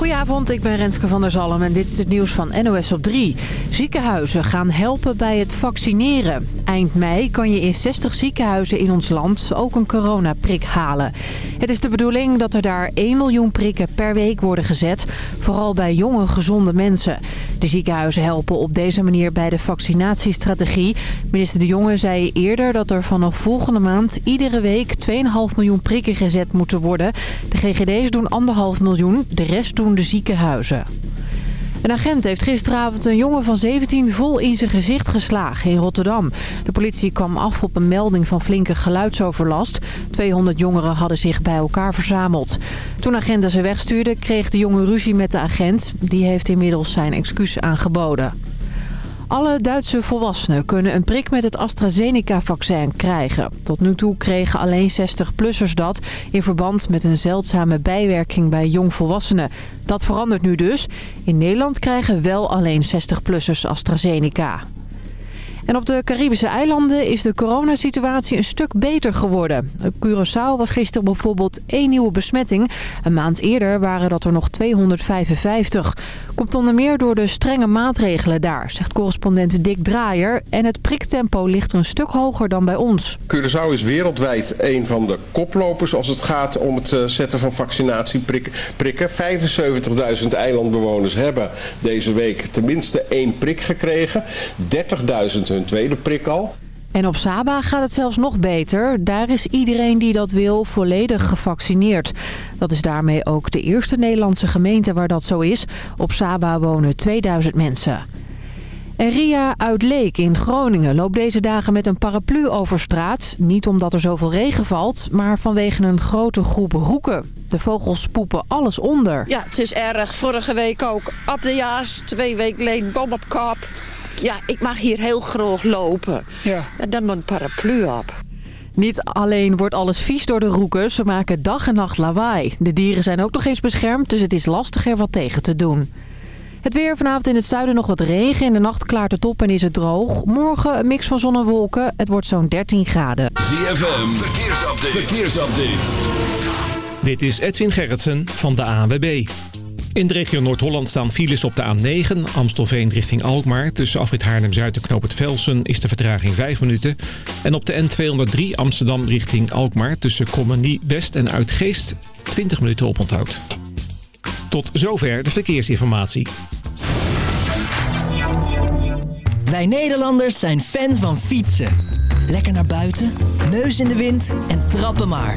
Goedenavond, ik ben Renske van der Zalm en dit is het nieuws van NOS op 3. Ziekenhuizen gaan helpen bij het vaccineren. Eind mei kan je in 60 ziekenhuizen in ons land ook een coronaprik halen. Het is de bedoeling dat er daar 1 miljoen prikken per week worden gezet. Vooral bij jonge, gezonde mensen. De ziekenhuizen helpen op deze manier bij de vaccinatiestrategie. Minister De Jonge zei eerder dat er vanaf volgende maand iedere week 2,5 miljoen prikken gezet moeten worden. De GGD's doen 1,5 miljoen, de rest doen de ziekenhuizen. Een agent heeft gisteravond een jongen van 17 vol in zijn gezicht geslagen in Rotterdam. De politie kwam af op een melding van flinke geluidsoverlast. 200 jongeren hadden zich bij elkaar verzameld. Toen agenten ze wegstuurden kreeg de jongen ruzie met de agent. Die heeft inmiddels zijn excuus aangeboden. Alle Duitse volwassenen kunnen een prik met het AstraZeneca-vaccin krijgen. Tot nu toe kregen alleen 60-plussers dat in verband met een zeldzame bijwerking bij jongvolwassenen. Dat verandert nu dus. In Nederland krijgen wel alleen 60-plussers AstraZeneca. En op de Caribische eilanden is de coronasituatie een stuk beter geworden. Op Curaçao was gisteren bijvoorbeeld één nieuwe besmetting. Een maand eerder waren dat er nog 255. Komt onder meer door de strenge maatregelen daar, zegt correspondent Dick Draaier. En het priktempo ligt een stuk hoger dan bij ons. Curaçao is wereldwijd een van de koplopers als het gaat om het eh, zetten van vaccinatieprikken. 75.000 eilandbewoners hebben deze week tenminste één prik gekregen. 30.000 hun tweede prik al. En op Saba gaat het zelfs nog beter. Daar is iedereen die dat wil volledig gevaccineerd. Dat is daarmee ook de eerste Nederlandse gemeente waar dat zo is. Op Saba wonen 2000 mensen. En Ria uit Leek in Groningen loopt deze dagen met een paraplu over straat. Niet omdat er zoveel regen valt, maar vanwege een grote groep roeken. De vogels poepen alles onder. Ja, het is erg. Vorige week ook op de jaas, twee weken geleden bom op kop. Ja, ik mag hier heel groot lopen. Ja. En dan moet een paraplu op. Niet alleen wordt alles vies door de roeken, ze maken dag en nacht lawaai. De dieren zijn ook nog eens beschermd, dus het is lastig er wat tegen te doen. Het weer vanavond in het zuiden nog wat regen. In de nacht klaart het op en is het droog. Morgen een mix van zon en wolken. Het wordt zo'n 13 graden. ZFM, verkeersupdate. verkeersupdate. Dit is Edwin Gerritsen van de ANWB. In de regio Noord-Holland staan files op de A9, Amstelveen richting Alkmaar. Tussen afrit Haarlem-Zuid en Knoop het Velsen is de vertraging 5 minuten. En op de N203 Amsterdam richting Alkmaar tussen Krommenie West en Uitgeest 20 minuten oponthoud. Tot zover de verkeersinformatie. Wij Nederlanders zijn fan van fietsen. Lekker naar buiten, neus in de wind en trappen maar.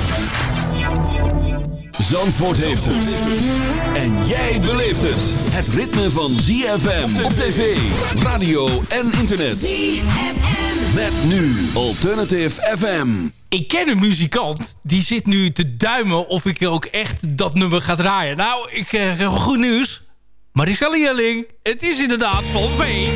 Zandvoort heeft het. En jij beleeft het. Het ritme van ZFM op tv, radio en internet. ZFM. Met nu Alternative FM. Ik ken een muzikant. Die zit nu te duimen of ik ook echt dat nummer ga draaien. Nou, ik uh, heb goed nieuws. Mariska Leerling. Het is inderdaad van V.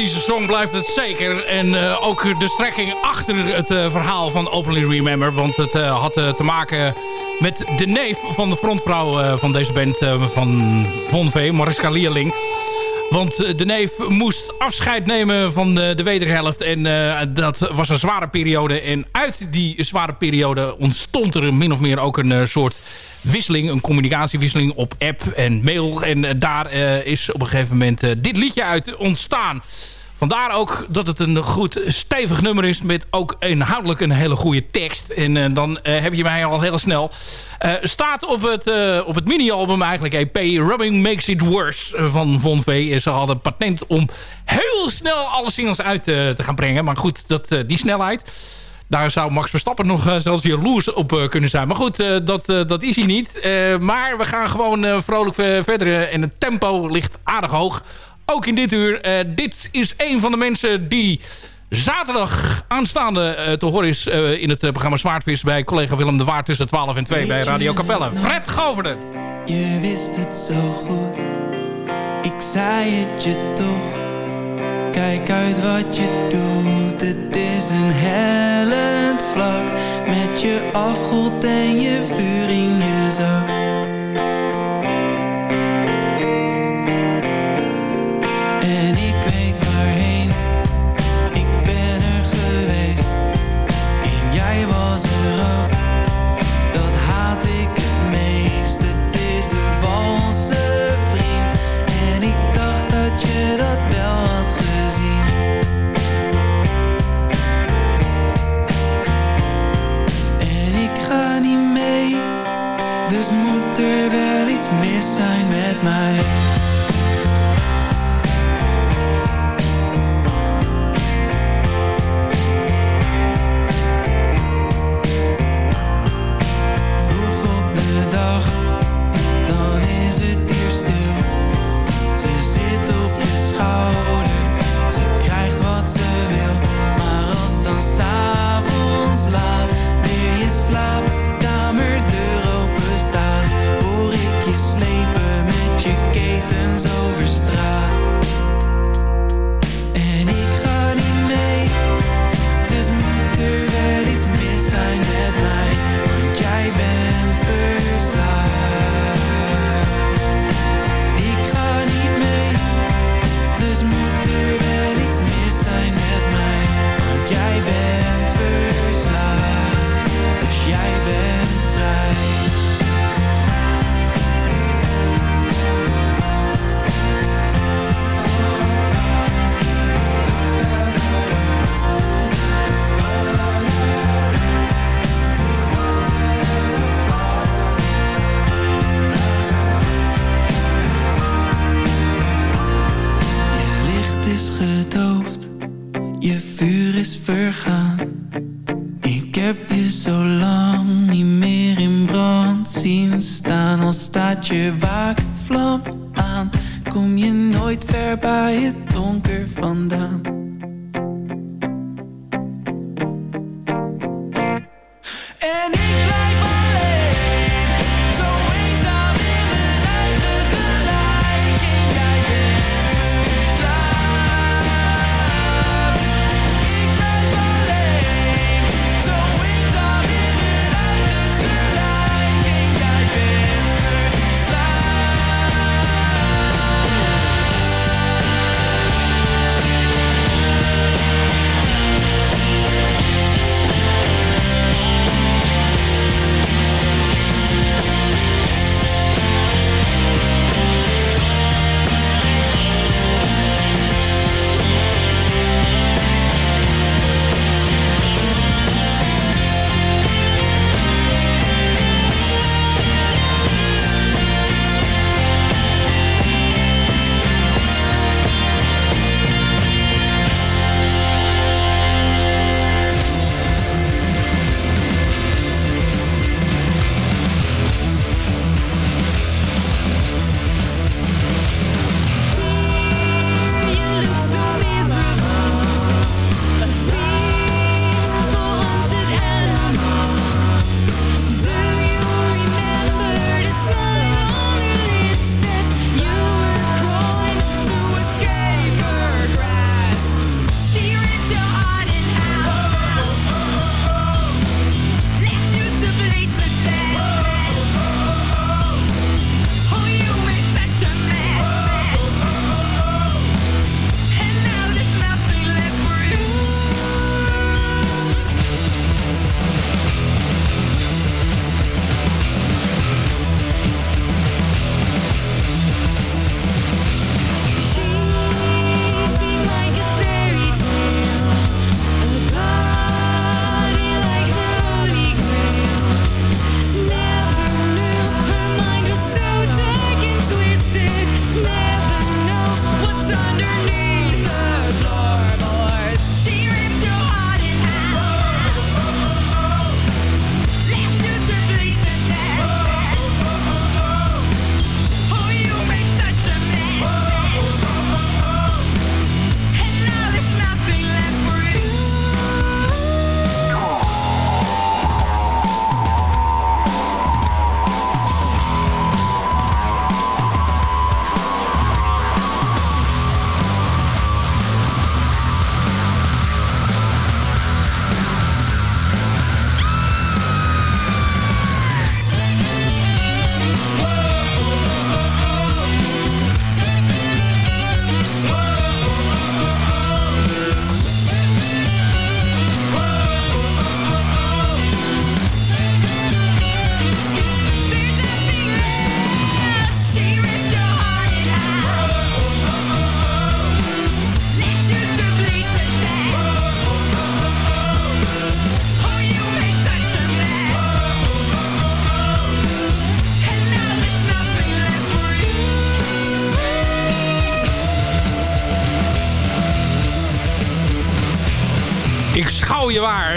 fantastische song blijft het zeker. En uh, ook de strekking achter het uh, verhaal van Openly Remember. Want het uh, had te maken met de neef van de frontvrouw van deze band van Von V, Mariska Lierling. Want de neef moest afscheid nemen van de, de wederhelft. En dat was een zware periode. En uit die zware periode ontstond er min of meer ook een soort wisseling, een communicatiewisseling op app en mail. En eh, daar is op een gegeven moment dit liedje uit ontstaan. Vandaar ook dat het een goed stevig nummer is... met ook inhoudelijk een hele goede tekst. En uh, dan heb je mij al heel snel. staat op het, op het mini-album eigenlijk EP... Rubbing Makes It Worse van Von V. Ze hadden patent om heel snel alle singles uit te gaan brengen. Maar goed, dat, die snelheid... Daar zou Max Verstappen nog uh, zelfs jaloers op uh, kunnen zijn. Maar goed, uh, dat, dat is hij niet. maar we gaan gewoon vrolijk verder. en het tempo ligt aardig hoog. Ook in dit uur. dit is een van de mensen die zaterdag aanstaande te horen is... in het programma Zwaardvis bij collega Willem de Waard... tussen 12 en 2 bij Radio Capelle. Fred Goverde. Je wist het zo goed. Ik zei het je toch. Kijk uit wat je doet. Het is een hellend vlak met je afgod en je vuur in je zak. zijn met mij.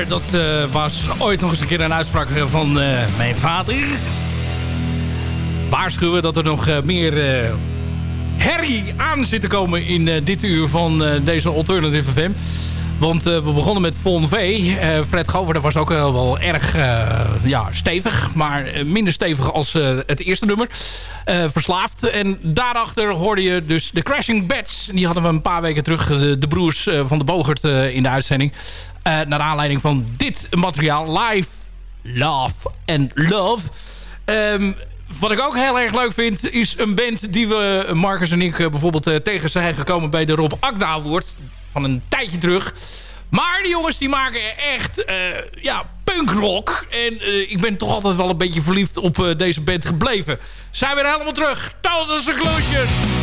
Dat was ooit nog eens een keer een uitspraak van mijn vader. Waarschuwen dat er nog meer herrie aan zit te komen in dit uur van deze Alternative FM. Want we begonnen met Von V. Fred Gover was ook wel erg ja, stevig. Maar minder stevig als het eerste nummer. Verslaafd. En daarachter hoorde je dus de Crashing Bats. Die hadden we een paar weken terug. De, broers van de Bogert in de uitzending. naar aanleiding van dit materiaal. Live, Love and Love. Um, wat ik ook heel erg leuk vind, is een band die we, Marcus en ik, bijvoorbeeld tegen zijn gekomen bij de Rob Akda Award van een tijdje terug. Maar die jongens die maken echt ja, punkrock. En uh, ik ben toch altijd wel een beetje verliefd op uh, deze band gebleven. Zijn weer helemaal terug. Total Seclusion.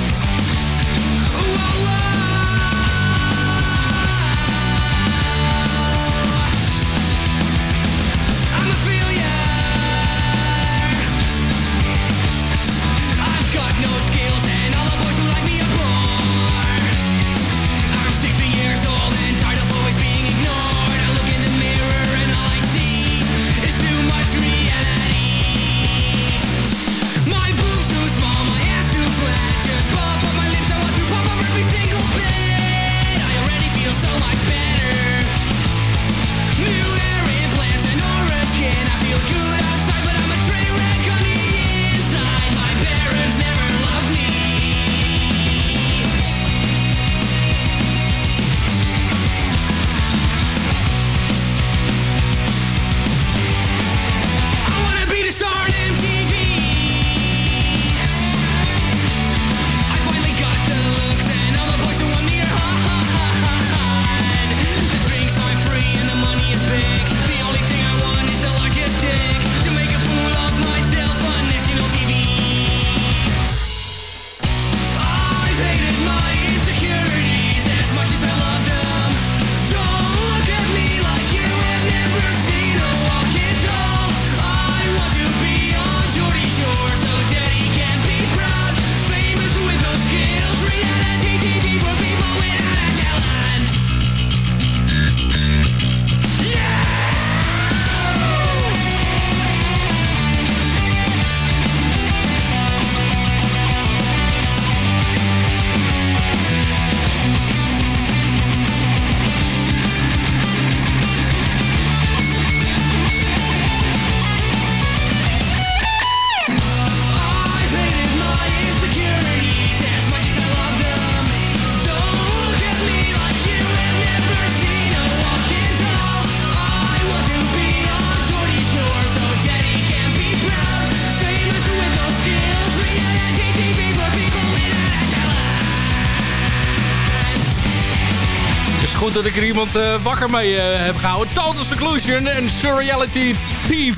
Dat ik er iemand uh, wakker mee uh, heb gehouden. Total Seclusion en Surreality TV.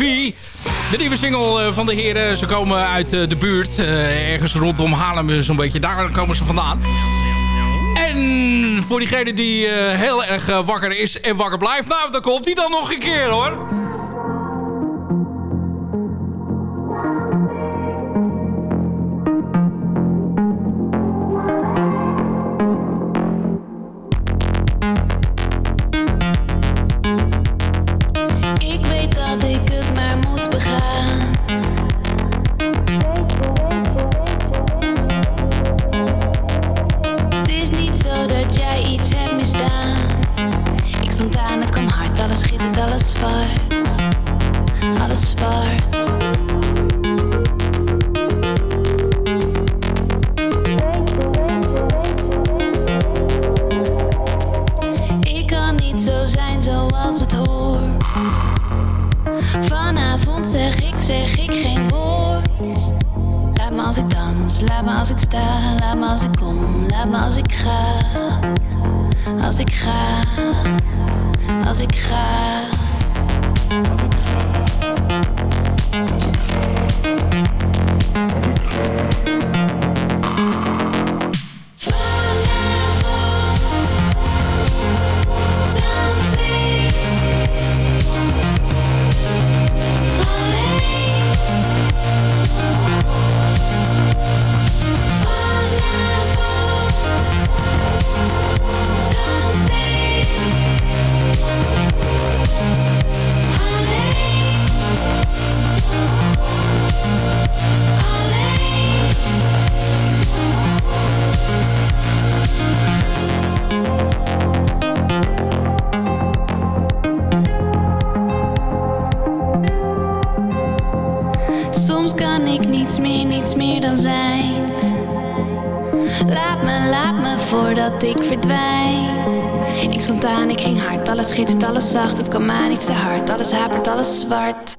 De nieuwe single uh, van de heren. Ze komen uit de buurt. ergens rondom Haarlem zo'n beetje. Daar komen ze vandaan. En voor diegene die heel erg wakker is en wakker blijft. Nou, dan komt hij dan nog een keer hoor. Vanavond zeg ik, zeg ik geen woord. Laat me als ik dans, laat me als ik sta, laat me als ik kom, laat me als ik ga. Als ik ga, als ik ga. Als ik ga. Ik ging hard, alles schittert, alles zacht. Het kwam aan, ik zei hard, alles hapert, alles zwart.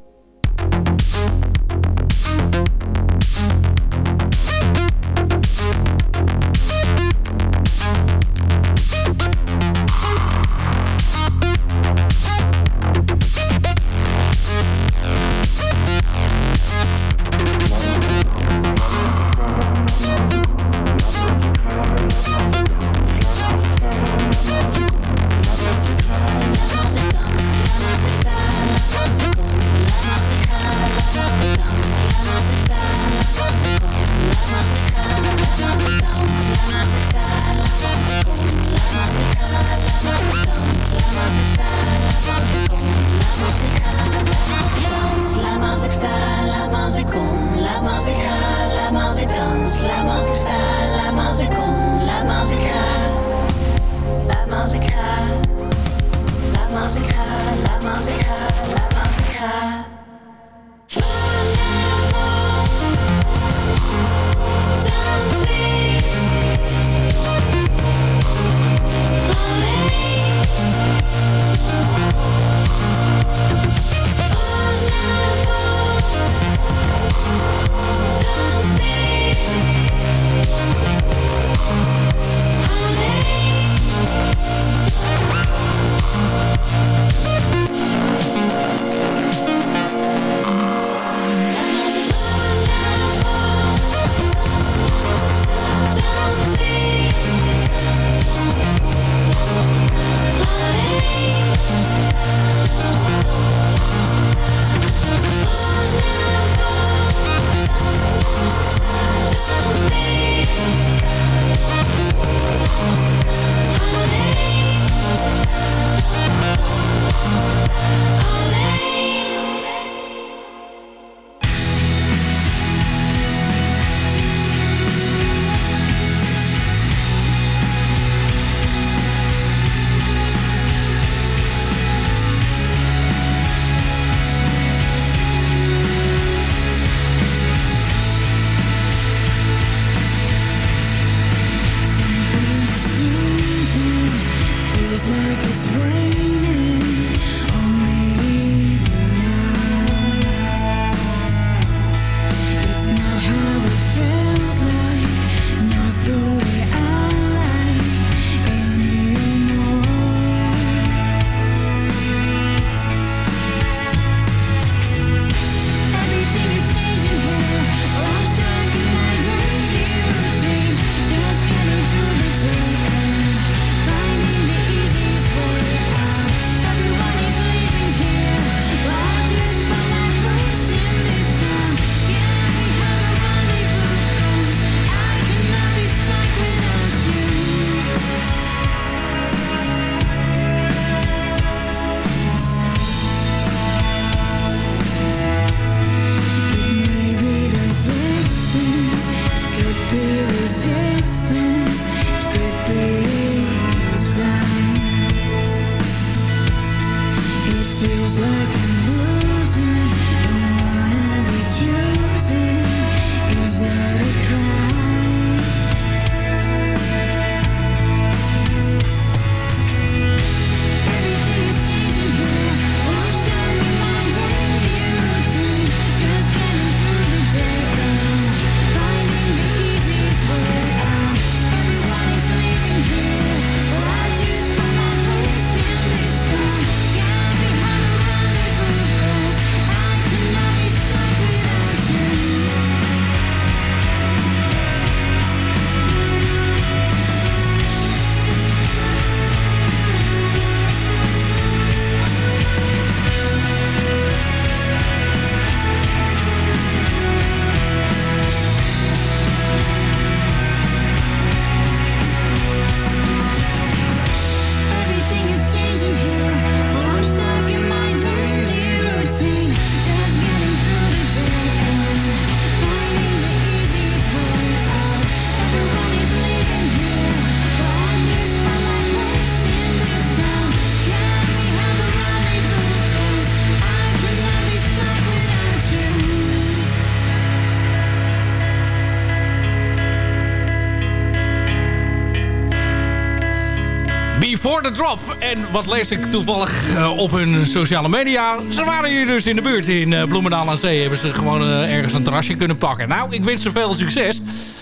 De drop. En wat lees ik toevallig uh, op hun sociale media? Ze waren hier dus in de buurt in uh, Bloemendaal aan Zee. Hebben ze gewoon uh, ergens een terrasje kunnen pakken. Nou, ik wens ze veel succes.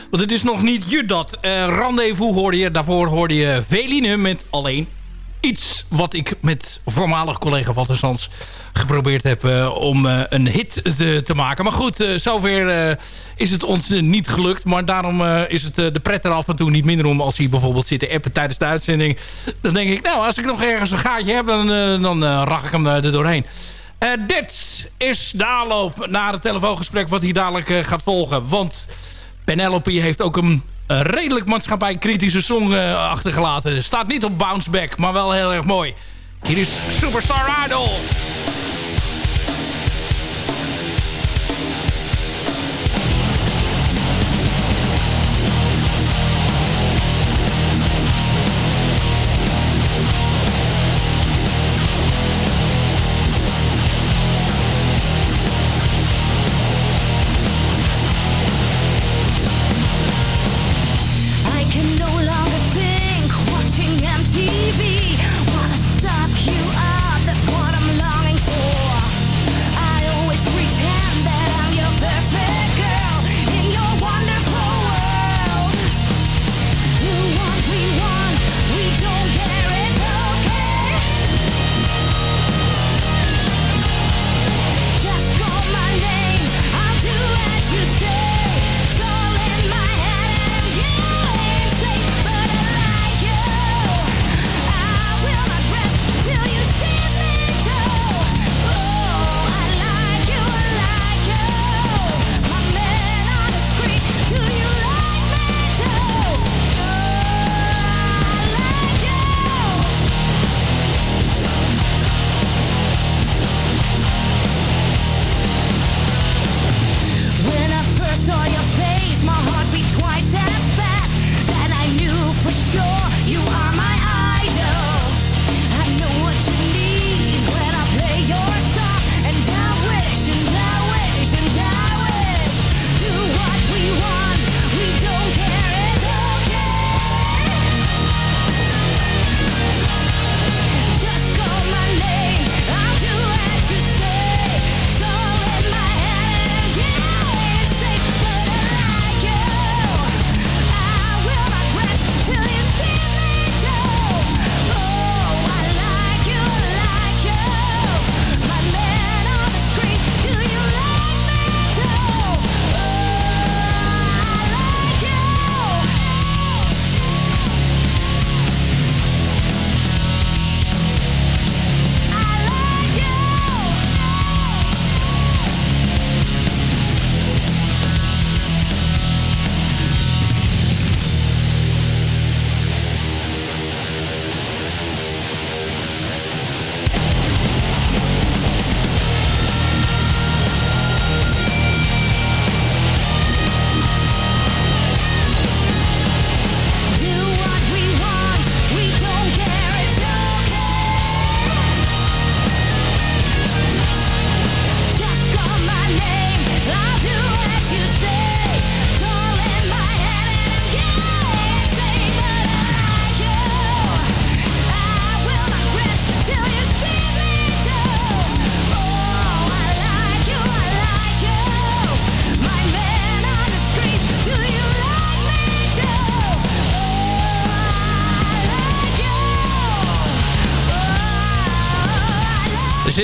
Want het is nog niet je dat. rendezvous hoorde je. Daarvoor hoorde je Veline met alleen iets wat ik met voormalig collega Walter Sands geprobeerd heb uh, om uh, een hit te, te, maken. Maar goed, uh, zover is het ons niet gelukt. Maar daarom is het de pret er af en toe niet minder om... als hij bijvoorbeeld zit te appen tijdens de uitzending. Dan denk ik, nou, als ik nog ergens een gaatje heb... dan, dan rach ik hem er doorheen. dit is de aanloop naar het telefoongesprek... wat hier dadelijk gaat volgen. Want Penelope heeft ook een redelijk maatschappij-kritische song achtergelaten. Staat niet op Bounce Back, maar wel heel erg mooi. Hier is Superstar Idol.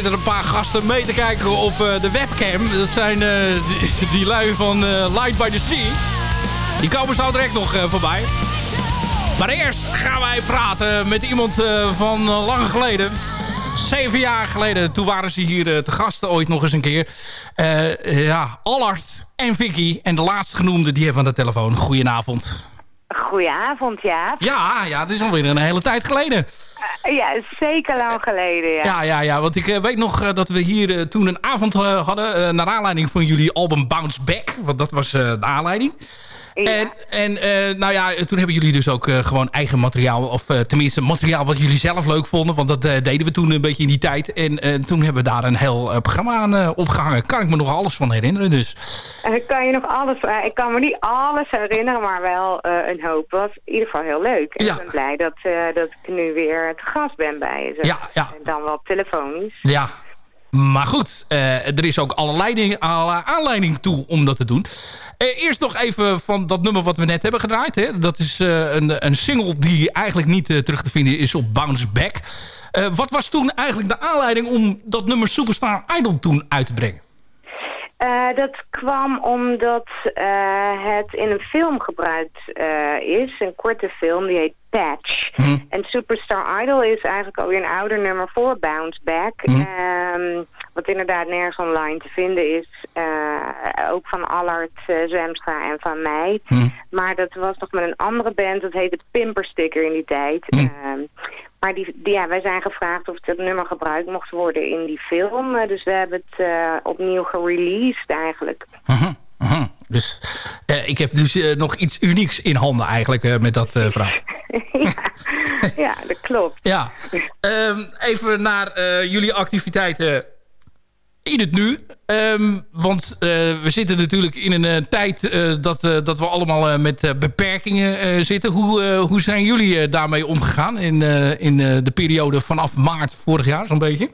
Zitten een paar gasten mee te kijken op uh, de webcam. Dat zijn uh, die, die, lui van uh, Light by the Sea. Die komen zo direct nog voorbij. Maar eerst gaan wij praten met iemand van lang geleden. Zeven jaar geleden. Toen waren ze hier te gasten ooit nog eens een keer. ja, Allard en Vicky. En de laatst genoemde, die hebben aan de telefoon. Goedenavond. Goedenavond, ja. Ja, ja, het is alweer een hele tijd geleden. Uh, ja, zeker lang geleden, ja. Ja, ja, ja want ik uh, weet nog uh, dat we hier toen een avond hadden... naar aanleiding van jullie album Bounce Back. Want dat was de aanleiding. En, en nou ja, toen hebben jullie dus ook gewoon eigen materiaal. Of tenminste materiaal wat jullie zelf leuk vonden. Want dat deden we toen een beetje in die tijd. En toen hebben we daar een heel programma aan opgehangen. Kan ik me nog alles van herinneren dus. kan je nog alles... ik kan me niet alles herinneren, maar wel een hoop. Was in ieder geval heel leuk. En ik ben blij dat, dat ik nu weer te gast ben bij je. Ja, ja. En dan wel telefonisch. Ja, maar goed, uh, er is ook allerlei aanleiding toe om dat te doen. Uh, eerst nog even van dat nummer wat we net hebben gedraaid. Hè? Dat is uh, een, een single die eigenlijk niet terug te vinden is op Bounce Back. wat was toen eigenlijk de aanleiding om dat nummer Superstar Idol toen uit te brengen? Uh, dat kwam omdat uh, het in een film gebruikt uh, is. Een korte film, die heet Patch. Hm. En Superstar Idol is eigenlijk alweer een ouder nummer voor Bounce Back. Um, wat inderdaad nergens online te vinden is. ook van Allard Zwemstra en van mij. Hm. Maar dat was nog met een andere band. Dat heette Pimpersticker in die tijd. Ehm, maar die, ja, wij zijn gevraagd of het nummer gebruikt mocht worden in die film. Eh, dus we hebben het uh, opnieuw gereleased eigenlijk. Uh -huh, Dus uh, ik heb dus nog iets unieks in handen eigenlijk met dat verhaal. ja, ja, dat klopt. Ja. Um, even naar jullie activiteiten in het nu. Um, want uh, we zitten natuurlijk in een uh, tijd uh, dat, dat we allemaal met beperkingen zitten. Hoe, hoe zijn jullie daarmee omgegaan in, in de periode vanaf maart vorig jaar zo'n beetje?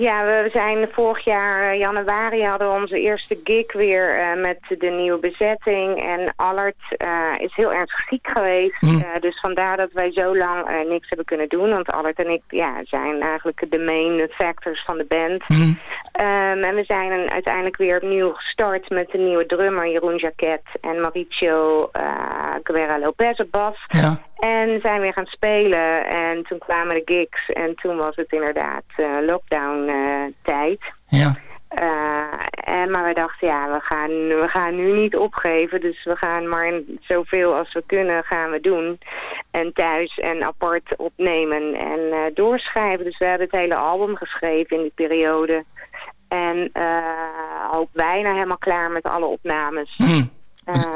Ja, we zijn vorig jaar januari hadden we onze eerste gig weer uh, met de nieuwe bezetting. En Allard uh, is heel erg ziek geweest. Mm. Uh, dus vandaar dat wij zo lang niks hebben kunnen doen. Want Allard en ik ja, zijn eigenlijk de main factors van de band. Mm. Um, en we zijn uiteindelijk weer opnieuw gestart met de nieuwe drummer Jeroen Jacquet en Mauricio Guerra Lopez op bas. Ja. En zijn weer gaan spelen. En toen kwamen de gigs. En toen was het inderdaad uh, lockdown uh, tijd. Ja. Uh, en, maar we dachten, ja, we gaan, we gaan nu niet opgeven. Dus we gaan maar zoveel als we kunnen gaan we doen. En thuis en apart opnemen en doorschrijven. Dus we hebben het hele album geschreven in die periode. En ook bijna helemaal klaar met alle opnames. Hmm. Dus...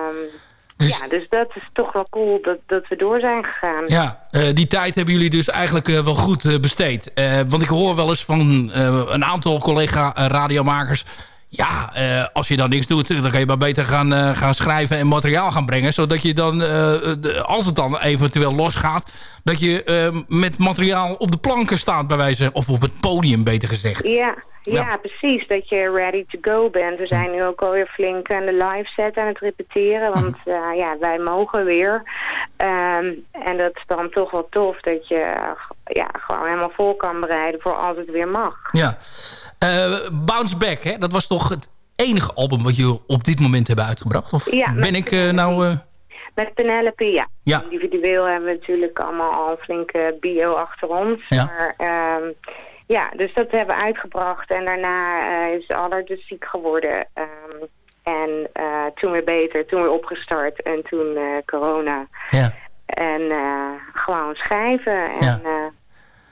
Ja, dus dat is toch wel cool dat, dat we door zijn gegaan. Ja, uh, die tijd hebben jullie dus eigenlijk uh, wel goed uh, besteed. want ik hoor wel eens van een aantal collega-radiomakers... Ja, als je dan niks doet, dan kan je maar beter gaan, gaan schrijven en materiaal gaan brengen. Zodat je dan, als het dan eventueel losgaat... dat je met materiaal op de planken staat bij wijze... of op het podium, beter gezegd. Ja, ja, precies. Dat je ready to go bent. We zijn nu ook alweer flink aan de live set aan het repeteren. Want uh, ja, wij mogen weer. Um, en dat is dan toch wel tof dat je ja, gewoon helemaal vol kan bereiden voor als het weer mag. Ja. Uh, Bounce Back, hè? dat was toch het enige album wat je op dit moment hebben uitgebracht? Of ja, ben ik uh, nou... Met Penelope, ja. ja. Individueel hebben we natuurlijk allemaal al een flinke bio achter ons. Ja. Maar... Um, ja, dus dat hebben we uitgebracht. En daarna uh, is Aller dus ziek geworden. Um, en uh, toen weer beter, toen weer opgestart. En toen uh, corona. Ja. En gewoon schrijven. En ja,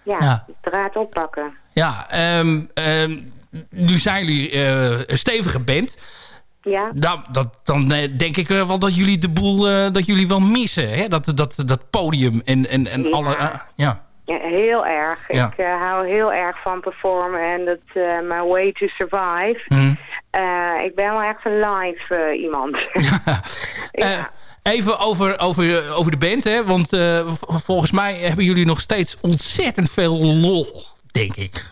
ja, ja. draad oppakken. Ja, um, um, nu zijn jullie een stevige band. Ja. Dan, dat, dan denk ik wel dat jullie de boel dat jullie wel missen. Hè? Dat, dat, dat podium en, en, en ja. alle... ja. Ja, heel erg. Ik uh, hou heel erg van performen en dat uh, my way to survive. Mm. Uh, ik ben wel echt een live iemand. ja. Even over, over, over de band, hè? want volgens mij hebben jullie nog steeds ontzettend veel lol, denk ik.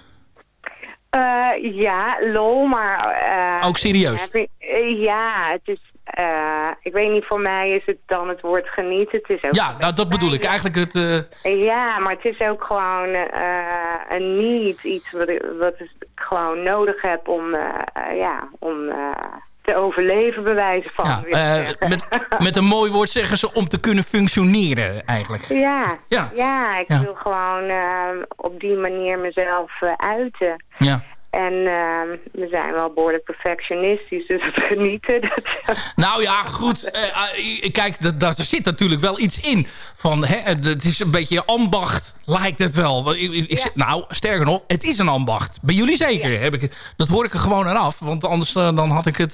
ja, lol, maar... Ook serieus? ja, het is uh, ik weet niet, voor mij is het dan het woord genieten. Het is ook ja, nou, dat bedoel ik. Eigenlijk het... Uh... Ja, maar het is ook gewoon uh, een niet. Iets wat, wat ik gewoon nodig heb om, ja, om te overleven, bij wijze van. Ja, met, met een mooi woord zeggen ze om te kunnen functioneren, eigenlijk. Ja, ja. ja ik wil gewoon op die manier mezelf uiten. Ja. En uh, we zijn wel behoorlijk perfectionistisch, dus het genieten. Dat... Nou ja, goed. Uh, kijk, daar zit natuurlijk wel iets in. Van, hè, het is een beetje ambacht, lijkt het wel. Ik, ik, ja. Nou, sterker nog, het is een ambacht. Bij jullie zeker. Ja. Heb ik, dat hoor ik er gewoon aan af. Want anders uh, dan had ik het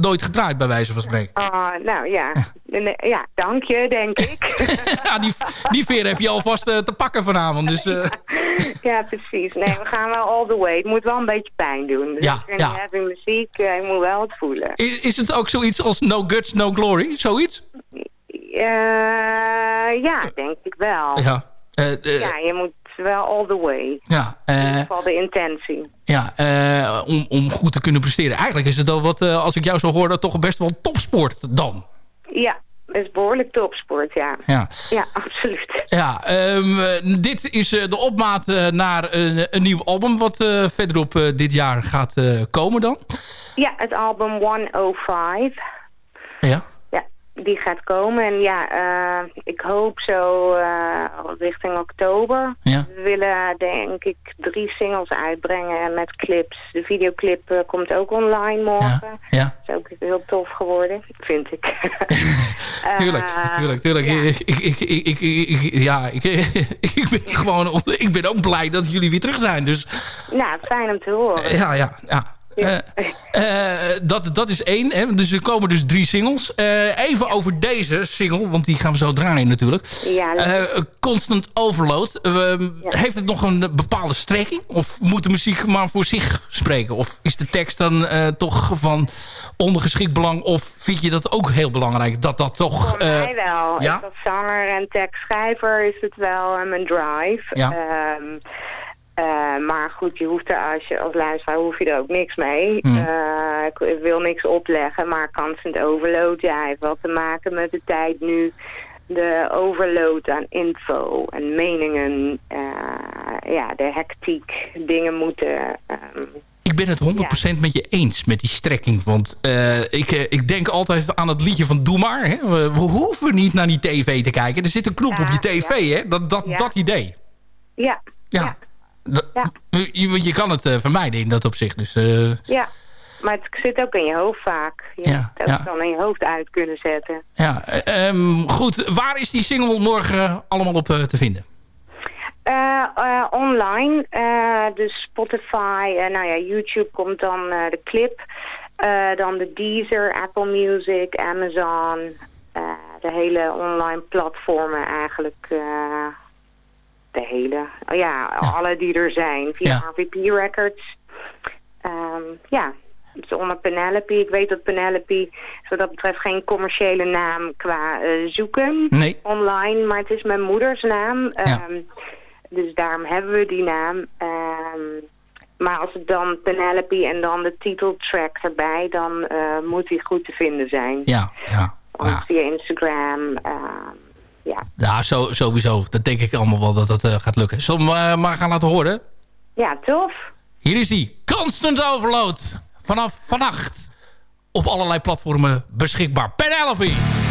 nooit gedraaid, bij wijze van spreken. Oh, nou ja. Ja, dank je, denk ik. ja, die, die veer heb je alvast te pakken vanavond. Dus, ja, precies. Nee, we gaan wel all the way moet wel een beetje pijn doen. Dus ja, ik ja. heavy muziek, uh, ik moet wel het voelen. Is, is, het ook zoiets als No Guts, No Glory? Zoiets? Uh, ja, denk ik wel. Ja. Uh, ja, je moet wel all the way. Ja, In ieder geval de intentie. Ja, om, om goed te kunnen presteren. Eigenlijk is het al wat, als ik jou zo hoor, dat toch best wel topsport dan. Ja, is behoorlijk topsport, ja. Ja, ja absoluut. Ja, um, dit is de opmaat uh, naar een, een, nieuw album... wat uh, verderop uh, dit jaar gaat komen dan. Ja, het album 105. Ja. Die gaat komen. En ja, ik hoop zo richting oktober. Ja. We willen denk ik drie singles uitbrengen met clips. De videoclip komt ook online morgen. Ja. ja. is ook heel tof geworden, vind ik. tuurlijk, tuurlijk, tuurlijk. Ja. Ik, ik, ik, ik, ja, ik, ik ben gewoon, ik ben ook blij dat jullie weer terug zijn. Dus, nou, fijn om te horen. Ja, ja, ja. Ja. Uh, uh, dat, dat is één. Hè? Dus er komen dus drie singles. Uh, even over deze single, want die gaan we zo draaien natuurlijk. Ja, Constant Overload. Ja. Heeft het nog een bepaalde strekking? Of moet de muziek maar voor zich spreken? Of is de tekst dan toch van ondergeschikt belang? Of vind je dat ook heel belangrijk? Dat dat toch... Voor mij wel. Ja? Als zanger en tekstschrijver is het wel mijn drive. Ja. Um, uh, maar goed, je hoeft er als je als luisteraar hoef je er ook niks mee. Mm. Uh, ik, ik, wil niks opleggen, maar constant overload, ja, heeft wel te maken met de tijd nu. De overload aan info en meningen, uh, ja, de hectiek, dingen moeten... Um, ik ben het 100% ja. met je eens met die strekking. Want uh, ik, uh, ik denk altijd aan het liedje van Doe maar. Hè? We, we, hoeven niet naar die tv te kijken. Er zit een knop ja, op je tv. Ja. Hè? Dat, dat, dat idee. Ja. Ja. Dat, je, je, kan het uh, vermijden in dat opzicht. Dus, ja. Maar het zit ook in je hoofd vaak. Je ja, moet het dan in je hoofd uit kunnen zetten. Ja, um, goed. Waar is die single morgen allemaal op te vinden? Uh, uh, online, uh, dus Spotify, nou ja, YouTube komt dan de clip. dan de Deezer, Apple Music, Amazon. de hele online platformen eigenlijk. De hele, oh ja, ja, alle die er zijn. Via ja. RVP Records. Um, ja, het is onder Penelope. Ik weet dat Penelope, wat dat betreft, geen commerciële naam qua zoeken nee. online. Maar het is mijn moeders naam. Ja. Um, dus daarom hebben we die naam. Um, maar als het dan Penelope en dan de titeltrack erbij, dan uh, moet die goed te vinden zijn. Ja, ja. ja. Via Instagram. Uh, ja, ja zo, sowieso. Dat denk ik allemaal wel dat dat uh, gaat lukken. Zullen we uh, maar gaan laten horen? Ja, tof. Hier is die. Constant Overload. Vanaf vannacht op allerlei platformen beschikbaar. Penelope.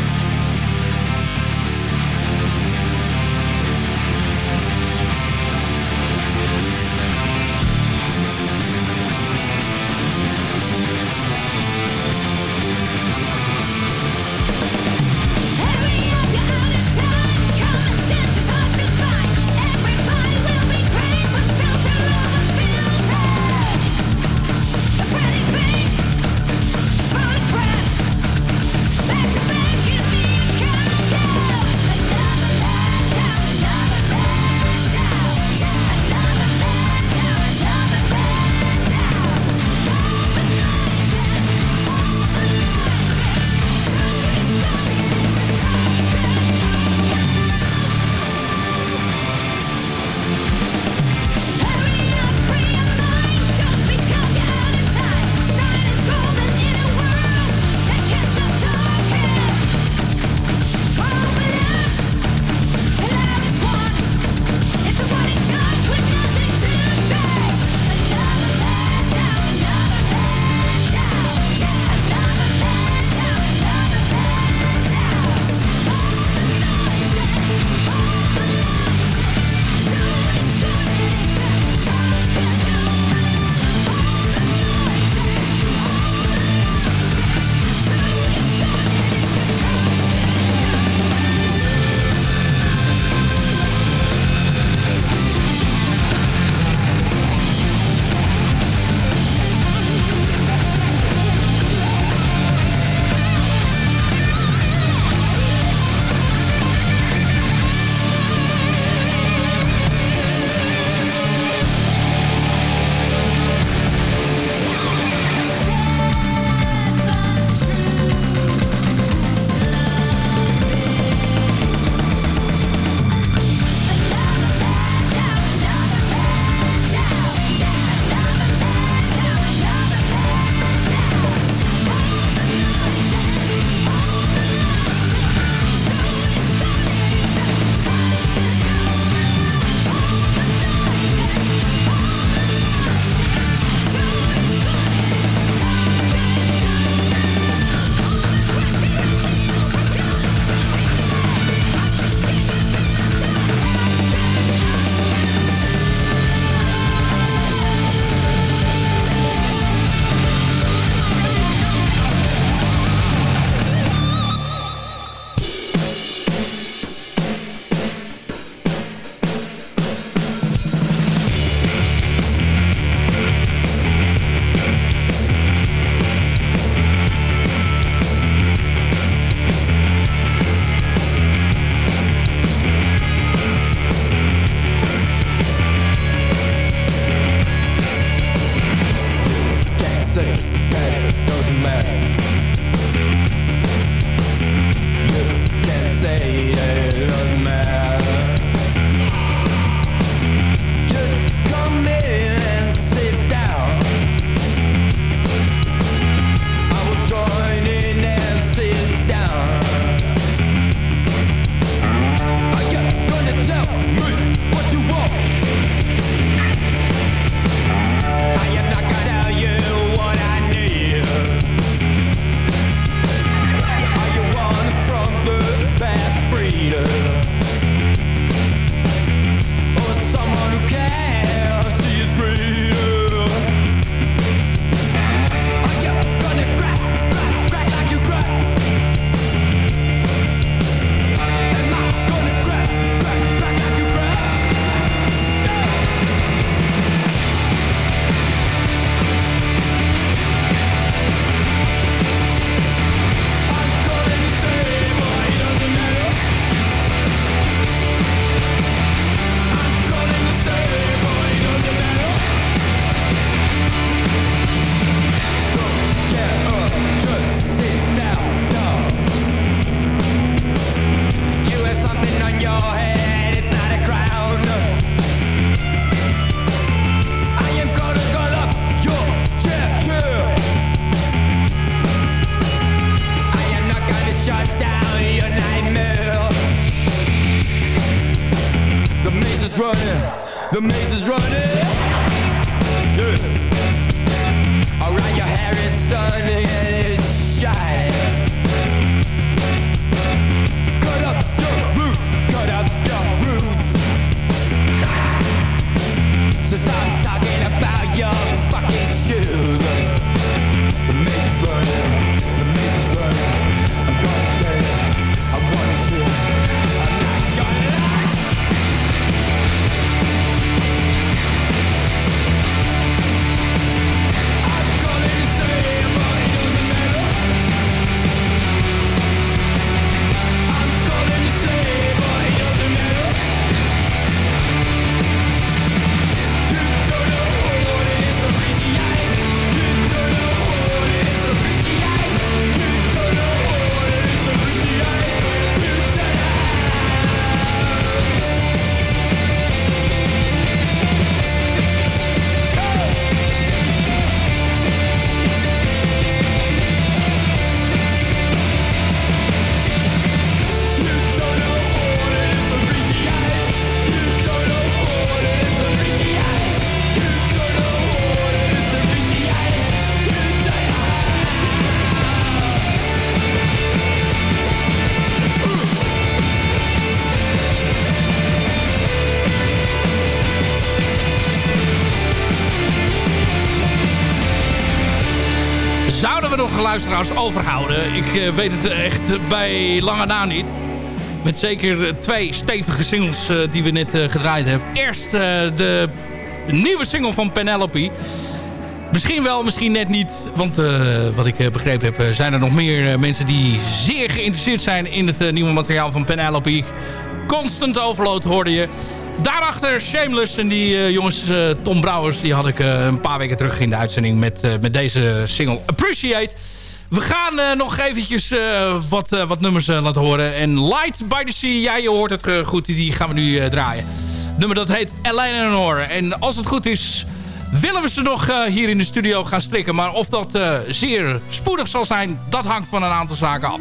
Overhouden. Ik uh, weet het echt bij lange na niet. Met zeker twee stevige singles uh, die we net uh, gedraaid hebben. Eerst de nieuwe single van Penelope. Misschien wel, misschien net niet. Want wat ik begrepen heb, zijn er nog meer mensen die zeer geïnteresseerd zijn in het nieuwe materiaal van Penelope. Constant Overload hoorde je. Daarachter Shameless en die jongens Tom Brouwers... die had ik een paar weken terug in de uitzending met, met deze single Appreciate. We gaan uh, nog eventjes uh, wat, uh, wat nummers laten horen. En Light by the Sea, ja, je hoort het goed, die gaan we nu draaien. Nummer dat heet Eleanor. En als het goed is, willen we ze nog hier in de studio gaan strikken. Maar of dat zeer spoedig zal zijn, dat hangt van een aantal zaken af.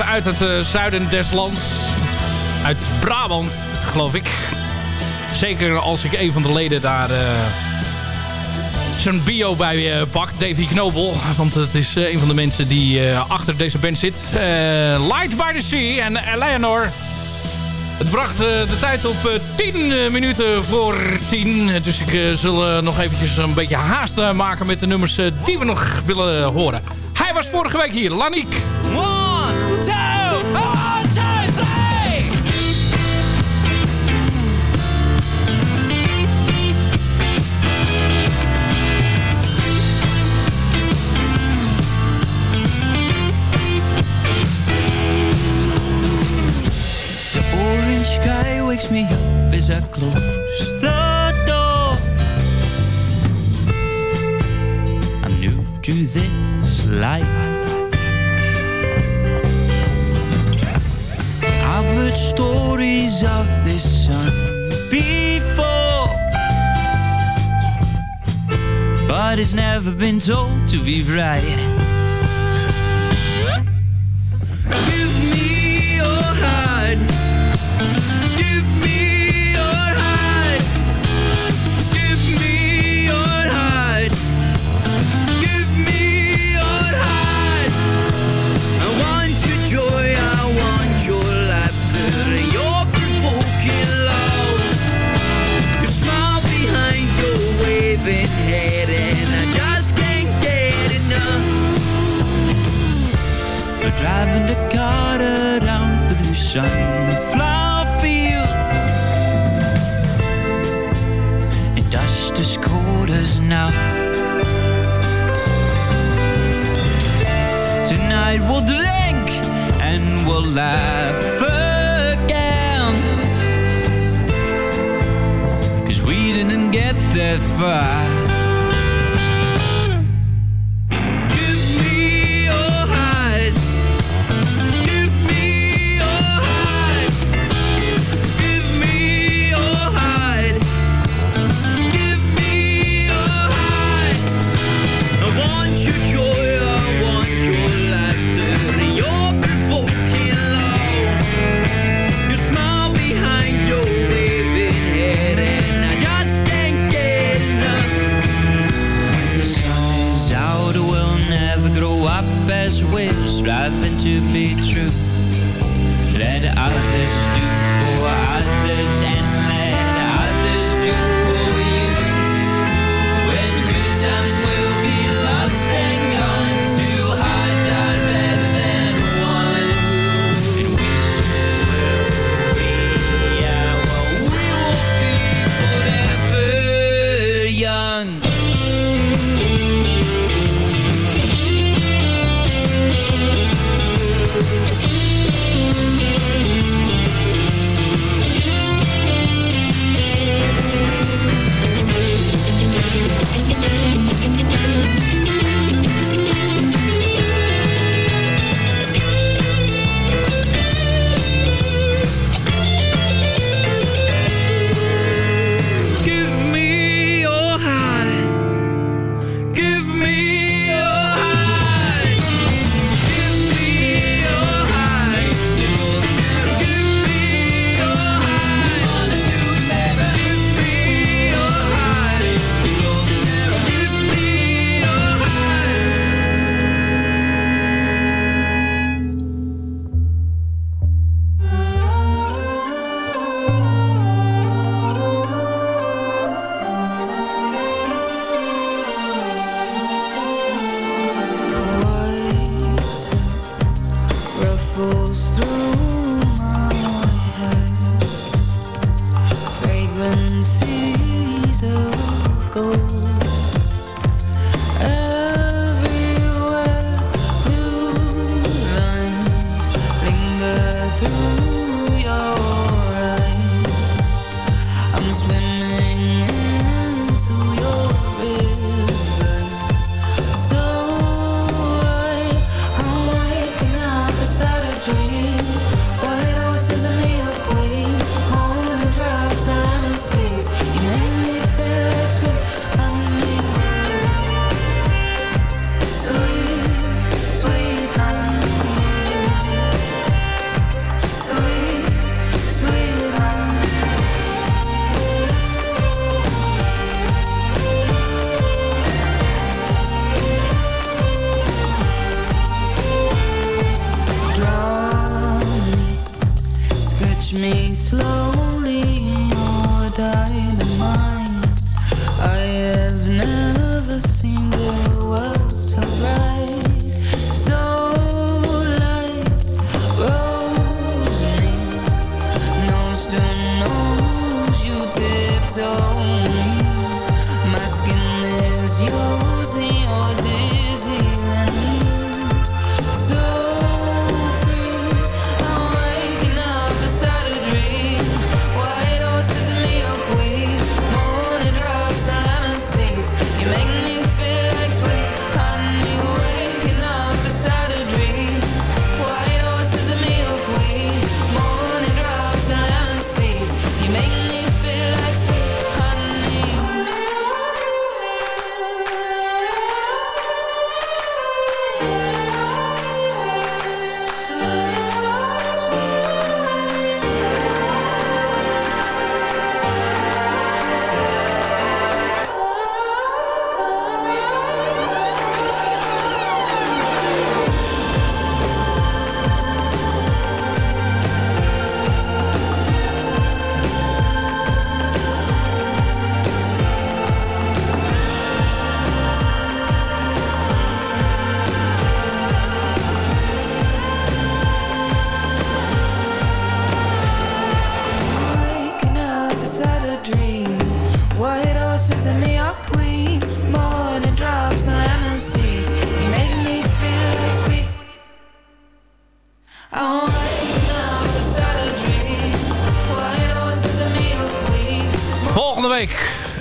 Uit het zuiden des lands. Uit Brabant, geloof ik. Zeker als ik een van de leden daar zijn bio bij uh, pak, Davy Knobel. Want het is een van de mensen die achter deze band zit. Light by the Sea en Eleanor het bracht eh, de tijd op 10 eh, eh, minuten voor 10. Dus ik zal nog eventjes een beetje haast maken met de nummers die we nog willen horen. Hij was vorige week hier, Laniek. Me up as I close the door. I'm new to this life. I've heard stories of this sun before, but it's never been told to be right.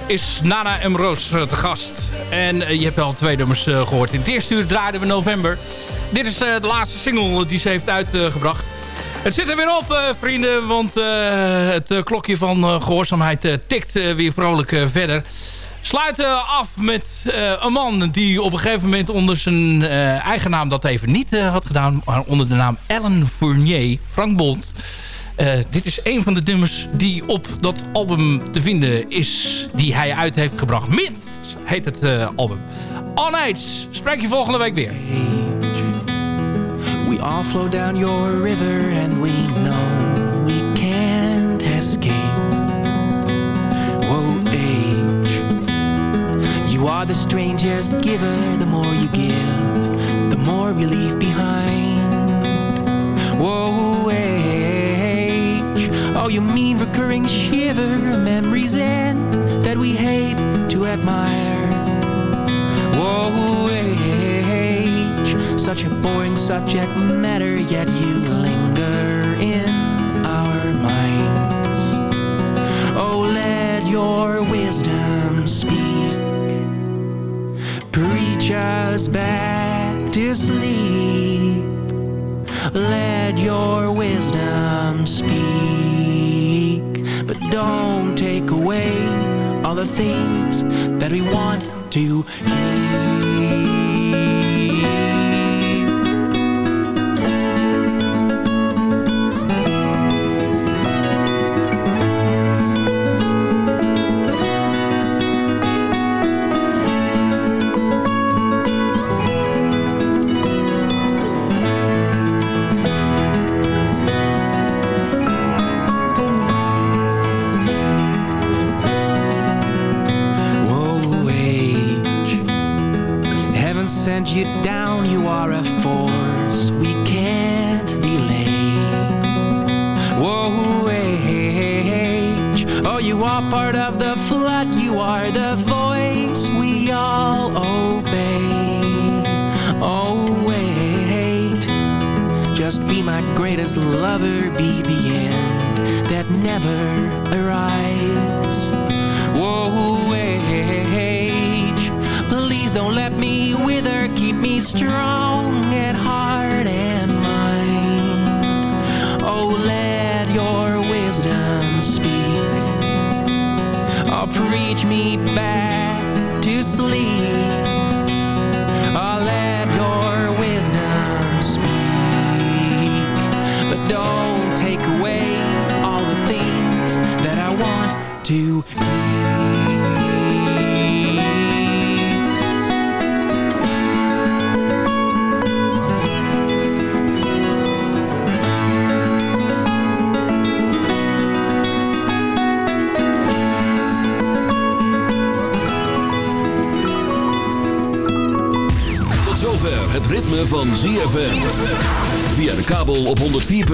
Is Nana M. Roos eh, te gast. En eh, je hebt al twee nummers eh, gehoord. In het eerste uur draaiden we november. Dit is de laatste single die ze heeft uitgebracht. Het zit er weer op, vrienden, want het klokje van gehoorzaamheid tikt weer vrolijk verder. Sluiten af met een man die op een gegeven moment onder zijn eigen naam dat even niet had gedaan. Maar onder de naam Ellen Fournier, Frank Bond... Uh, dit is een van de nummers die op dat album te vinden is... die hij uit heeft gebracht. Myths heet het uh, album. On Age. Spreek je volgende week weer. We all flow down your river and we know we can't escape. Whoa, age. You are the strangest giver. The more you give, the more we leave behind. Whoa, age. Oh, you mean recurring shiver, memories end that we hate to admire. Whoa, age, such a boring subject matter, yet you linger in our minds. Oh, let your wisdom speak, preach us back to sleep. Let your wisdom speak don't take away all the things that we want to keep.